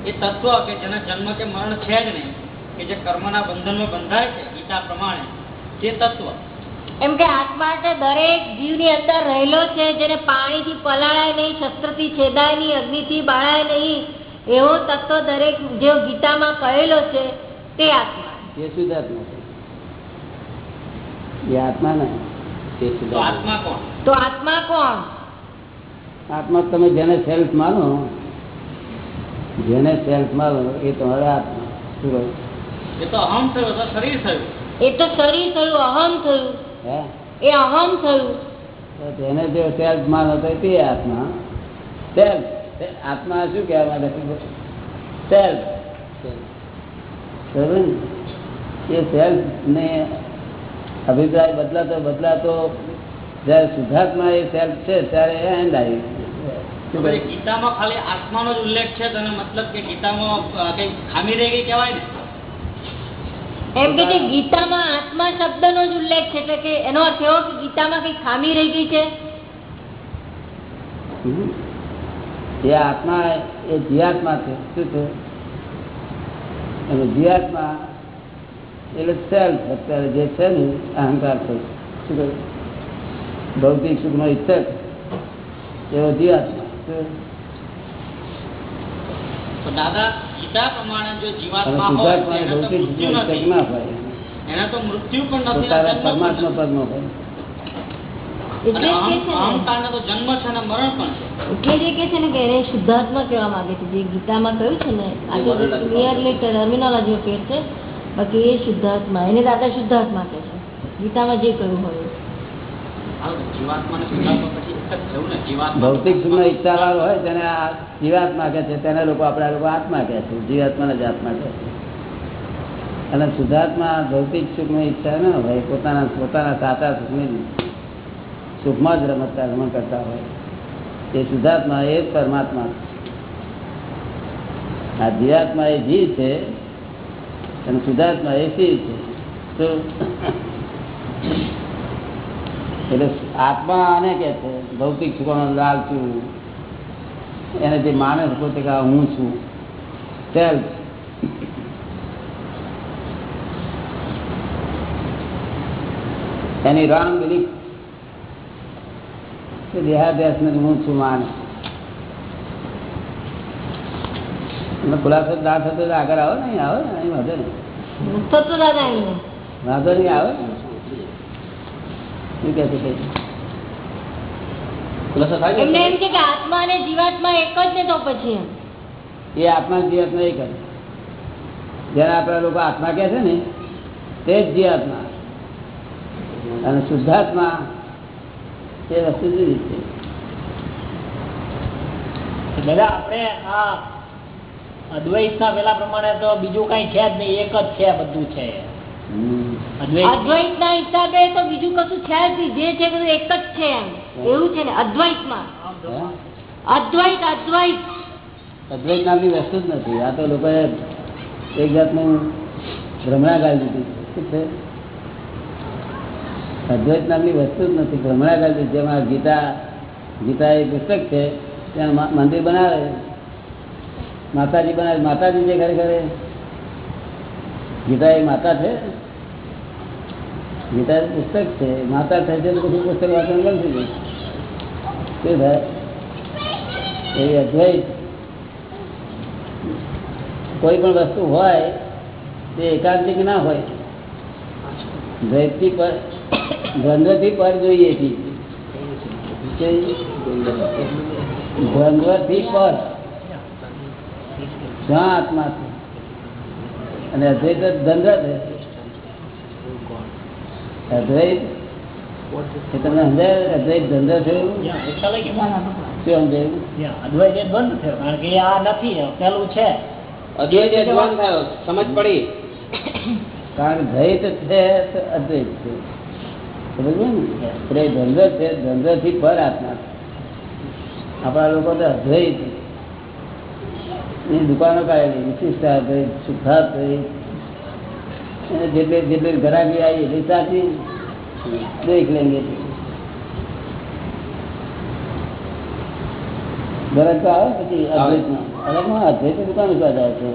એ તત્વ કે જેના જન્મ કે મરણ છે જ નહીં કે જે કર્મના બંધનમાં બંધાય છે ગીતા પ્રમાણે તે તત્વ. એમ કે આત્મા એટલે દરેક જીવની અંદર રહેલો છે જેને પાણીથી પલાળાય નહીં શસ્ત્રથી છેદાય નહીં અગ્નિથી બાળાય નહીં એવો તત્વ દરેક જે ગીતામાં કહેલો છે તે આત્મા. એ શુદ્ધાત્મા છે. એ આત્મા ને તો આત્મા કોણ? આત્મા તમે જેને સેલ્ફ માનો જેને સેલ્ફ માનો એ તમારા આત્મા. શું કહ્યું એ તો અહમ થયું શરીર થયું. એ તો શરીર થયું અહમ થયું. હે? એ અહમ થયું. તેને જો સેલ્ફ માનો તો તે આત્મા. સેલ્ફ આત્મા શું કહેવા માટે સેલ્ફ બરાબર ને? એ સેલ્ફ ને અભિપ્રાય બદલાતો બદલાતો જયારે સુધાર્થમાં એ સેલ્ફ છે ત્યારે એન્ડ આવી? ગીતામાં ખાલી આત્માનો જ ઉલ્લેખ છે તો મતલબ કે ગીતામાં કઈ ખામી રહી ગઈ કહેવાય ને એમ કે ગીતામાં આત્મા શબ્દનો જ ઉલ્લેખ છે એટલે કે એનો અર્થ એવો કે ગીતામાં કઈ ખામી રહી ગઈ છે. એ આત્મા એ જીવાત્મા છે શું છે અને જીવાત્મા એટલે સેલ્ફ અત્યારે જે છે ને અહંકાર છે. શું ભૌતિક સુખનો ઈચ્છક. એવો જીવાત્મા. શું? તો દાદા ગીતા પ્રમાણે જો અને જીવાત્મા હોય. તો શુદ્ધાત્મા કહેવા માંગે છે. જે ગીતામાં કહ્યું છે ને આજે ટર્મિનોલોજી ફેર છે. બાકી એ શુદ્ધાત્મા એને દાદા શુદ્ધાત્મા કહે છે. ગીતામાં જે કહ્યું હોય. ભૌતિક સુખ ને જીવાત્મા ભૌતિક સુખનો ઈચ્છા વાળો હોય તેને આ જીવાત્મા કે છે. તેને લોકો આપણા લોકો આત્મા કે છે. જીવાત્મા જ આત્મા કે છે. અને શુદ્ધાત્મા ભૌતિક સુખની ઈચ્છા ન હોય પોતાના પોતાના સાચા સુખની સુખમાં જ રમતતા રમણ કરતા હોય. એ શુદ્ધાત્મા એ જ પરમાત્મા આ જીવાત્મા એ જીવ છે. અને શુદ્ધાત્મા એ છે? એટલે આત્મા આને કે છે, ભૌતિક સુખનો લાલચું એને જે માણસ પોતે કે હું છું. સેલ્ફ એની રોંગ દેહાદ્યાસ ને હું છું માણસ અને ખુલાસો ના થતો આગળ આવે ને આવે આવો ને અહીં વાંધો નહીં. વાંધો નહીં આવે ને. શું છે ખુલાસો થાય એમને એમ છે કે આત્મા અને જીવાત્મા એક જ ને તો પછી એ આત્મા જીવાત્મા એક જ. જ્યારે આપણા લોકો આત્મા કહે છે ને તે જ જીવાત્મા. અને શુદ્ધાત્મા એ વસ્તુ જુદી છે. દાદા આપણે આ અદ્વૈતના પેલા પ્રમાણે તો બીજું કઈ છે જ નહીં એક જ છે બધું છે. અદ્વૈત અદ્વૈત ના હિસાબે તો બીજું કશું છે જ નહીં જે છે બધું એક જ છે એમ. એવું છે ને અદ્વૈતમાં અદ્વૈત અદ્વૈત. અદ્વૈત નામની વસ્તુ જ નથી. આ તો લોકોએ એક જાતનું ભ્રમણા ગાળી દીધી. શું છે? અદ્વૈત નામની વસ્તુ જ નથી. ભ્રમણા ગાળી દીધી. જેમાં ગીતા ગીતા એ પુસ્તક છે ત્યાં મંદિર બનાવે. માતાજી બનાવે, માતાજી છે ઘરે ગીતા એ માતા છે. ગીતા પુસ્તક છે. માતા થાય છે પછી પુસ્તક વાંચન બંધ થઈ થાય એ અદ્વૈત. કોઈ પણ વસ્તુ હોય, તે એકાંતિક ના હોય. દ્વૈતથી પર, દ્વંદ્વથી પર જોઈએ છીએ. દ્વંદ્વથી પર. જ્યાં આત્મા છે અને અદ્વૈત જ છે અદ્વૈત? એ તમને સમજાય અદ્વૈત ધંધો થયું અદ્વૈત બંધ થયો કારણ કે આ નથી પેલું છે. અદ્વૈત દ્વંદ થયો સમજ પડી. કારણ દ્વૈત છે તો અદ્વૈત છે. સમજ્યું ને? ધંધો એ દ્વંદ્વ છે પર આત્મા છે. આપણા લોકો તો અદ્વૈત એની દુકાનો કાઢેલી વિશિષ્ટ અદ્વૈત શુદ્ધાદ્વૈત એને જેટલી જેટલી ઘરાકી આવી એટલી સાચી. દેખ લેંગે ઘરાક તો આવે પછી અદ્વૈતમાં. અલગમાં અદ્વૈતની દુકાન ઉપર જાય છે?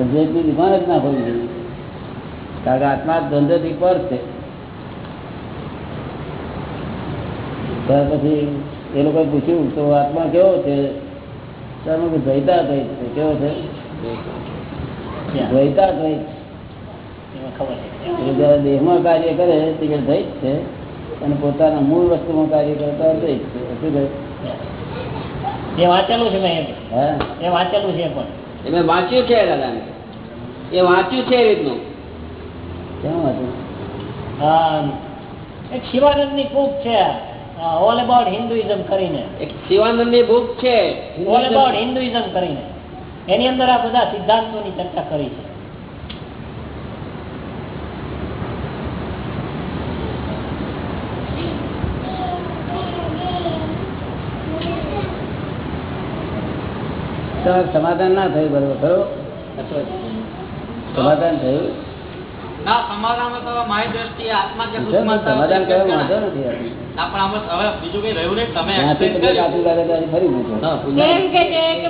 અદ્વૈતની દુકાન જ ના હોવી જોઈએ કારણ કે આત્મા ધંધોથી પર છે. ત્યાર પછી એ લોકોએ પૂછ્યું તો આત્મા કેવો છે? દ્વૈતા દ્વૈત છે કેવો છે? દ્વૈતા દ્વૈત. દેહમાં કાર્ય કરે તે દ્વૈત છે અને પોતાના મૂળ વસ્તુમાં કાર્ય કરતા અદ્વૈત છે. શું કહે એ વાંચેલું છે મેં એ. વાંચેલું છે પણ. એ મેં વાંચ્યું છે દાદા એ વાંચ્યું છે એ રીતનું. કેમ વાંચ્યું? હા, ની બુક છે ઓલ અબાઉટ હિન્દુઇઝમ કરીને. એક શિવાનંદની બુક છે. ઓલ અબાઉટ હિન્દુઇઝમ કરીને. એની અંદર આ બધા સિદ્ધાંતોની ચર્ચા કરી છે. સમાધાન ના થયું બરોબર ખરો સમાધાન થયું? સમાધાન વાંધો નથી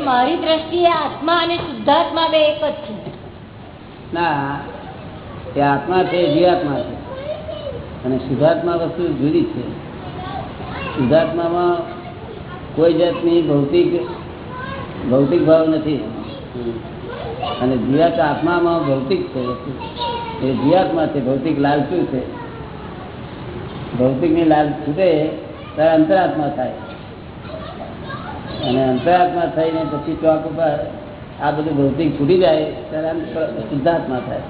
મારી દ્રષ્ટિએ આત્મા અને શુદ્ધાત્મા બે એક જ છે. ના એ આત્મા છે જીવાત્મા છે. અને શુદ્ધાત્મા વસ્તુ જુદી છે. શુદ્ધાત્મામાં કોઈ જાતની ભૌતિક ભૌતિક ભાવ નથી. અને જીવાત આત્મામાં ભૌતિક છે વસ્તુ. એ જીવાત્મા છે ભૌતિક લાલચું છે? ભૌતિકની લાલ છૂટે ત્યારે અંતરાત્મા થાય. અને અંતરાત્મા થઈને પછી ચોક ઉપર આ બધું ભૌતિક છૂટી જાય ત્યારે શુદ્ધાત્મા થાય.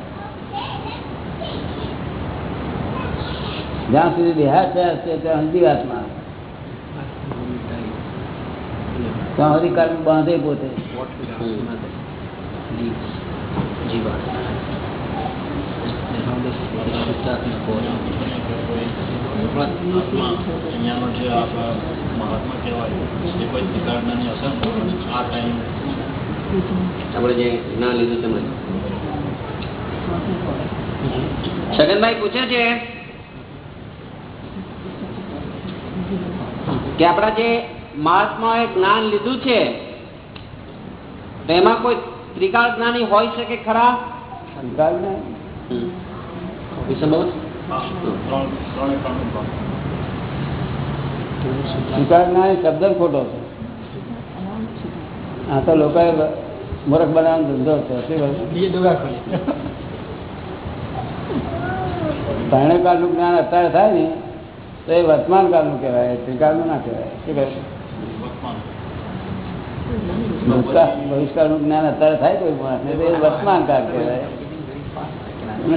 જ્યાં સુધી દેહાચાર છે, ત્યાં અંતિવાત્મા ત્યાં સુધી બાંધે પોતે. આત્મા અહીંયાનો આપણા કોઈ જે જ્ઞાન લીધું તમે છગનભાઈ પૂછે છે કે આપણા જે મહાત્માએ જ્ઞાન લીધું છે, તો એમાં કોઈ ત્રિકાળ જ્ઞાની હોય શકે ખરા? ત્રિકાળ ને વિશે બહુ હા ત્રણ ત્રણે ત્રણ ભાગ સંકાળ ના એ શબ્દ જ ખોટો છે. આ તો લોકોએ મૂર્ખ બનાવવાનો ધંધો છે શું કહ્યું? ભરણકાળનું જ્ઞાન અત્યારે થાય ને તો એ વર્તમાન કાળનું કહેવાય ત્રિકાળનું ના કહેવાય. શું કહે વર્તમાન ભૂતકાળ ભવિષ્યકાળનું જ્ઞાન અત્યારે થાય કોઈ માણસને તો એ વર્તમાન કાળ કહેવાય. અને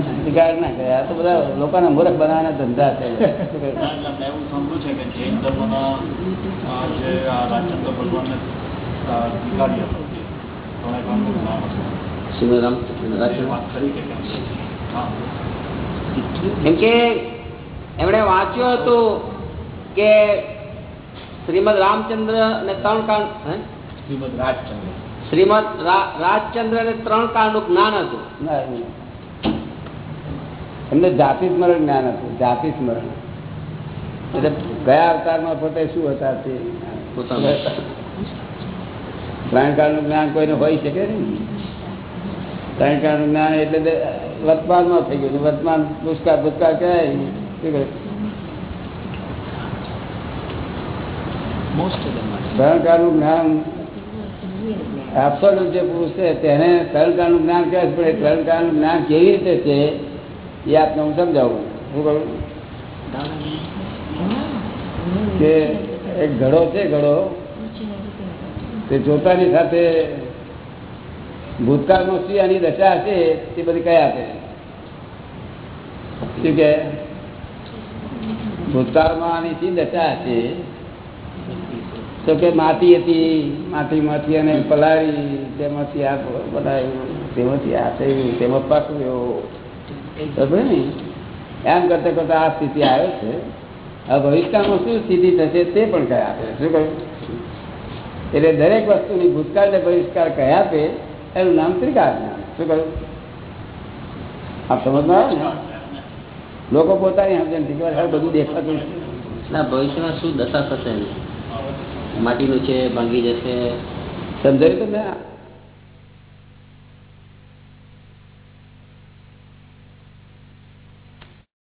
ના આ તો બધા લોકોને મૂર્ખ બનાવવાના ધંધા છે. એવું સાંભળ્યું કે જૈન ધર્મના જે રાજચંદ્ર ભગવાનને સ્વીકાર્ય હતો જ્ઞાન હતું કેમ? કે એમણે વાંચ્યું હતું કે શ્રીમદ રામચંદ્ર ને ત્રણ કાંડ હે? શ્રીમદ રાજચંદ્ર. શ્રીમદ રાજચંદ્ર ને ત્રણ જ્ઞાન હતું. ના એવું નહીં. એમને જાતિ સ્મરણ જ્ઞાન હતું જાતિ સ્મરણ. એટલે ગયા અવતારમાં પોતે શું હતા તે ત્રણકાળનું જ્ઞાન કોઈને હોઈ શકે નહીં. ત્રણકાળનું જ્ઞાન એટલે વર્તમાનમાં થઈ ગયું વર્તમાન પુષ્કાળ ભૂતકાળ કહેવાય. નહીં. શું કહે? ત્રણ જ્ઞાન એબ્સોલ્યુટ જે પુરુષ છે તેને ત્રણ કાળનું જ્ઞાન કહે છે. પણ એ ત્રણકાળનું જ્ઞાન કેવી રીતે છે? એ આપને હું સમજાવું? શું કહું? કે એક ઘડો છે ઘડો. તે જોતાની સાથે ભૂતકાળમાં શું આની દશા હશે, તે બધી કયા આપે શું કે? ભૂતકાળમાં આની શી દશા હશે? તો કે માટી હતી, માટીમાંથી અને પલાળી, તેમાંથી આ બનાવ્યું તેમાંથી આ થયું, તેમાં પકવ્યો એમ કરતા કરતા આ સ્થિતિ આવે છે. હવે ભવિષ્યકાળમાં શું સ્થિતિ થશે તે પણ કહે આપે શું કહ્યું? એટલે દરેક વસ્તુની ભૂતકાળ ને બહિષ્કાર કહે આપે એનું નામ ત્રિકાળ જ્ઞાન શું કહ્યું? આપ સમજમાં આવે ને? લોકો પોતાની સમજણ બધું દેખાતું. ના ભવિષ્યમાં શું દશા થશે? માટીનું છે ભાંગી જશે. સમજાયું તમને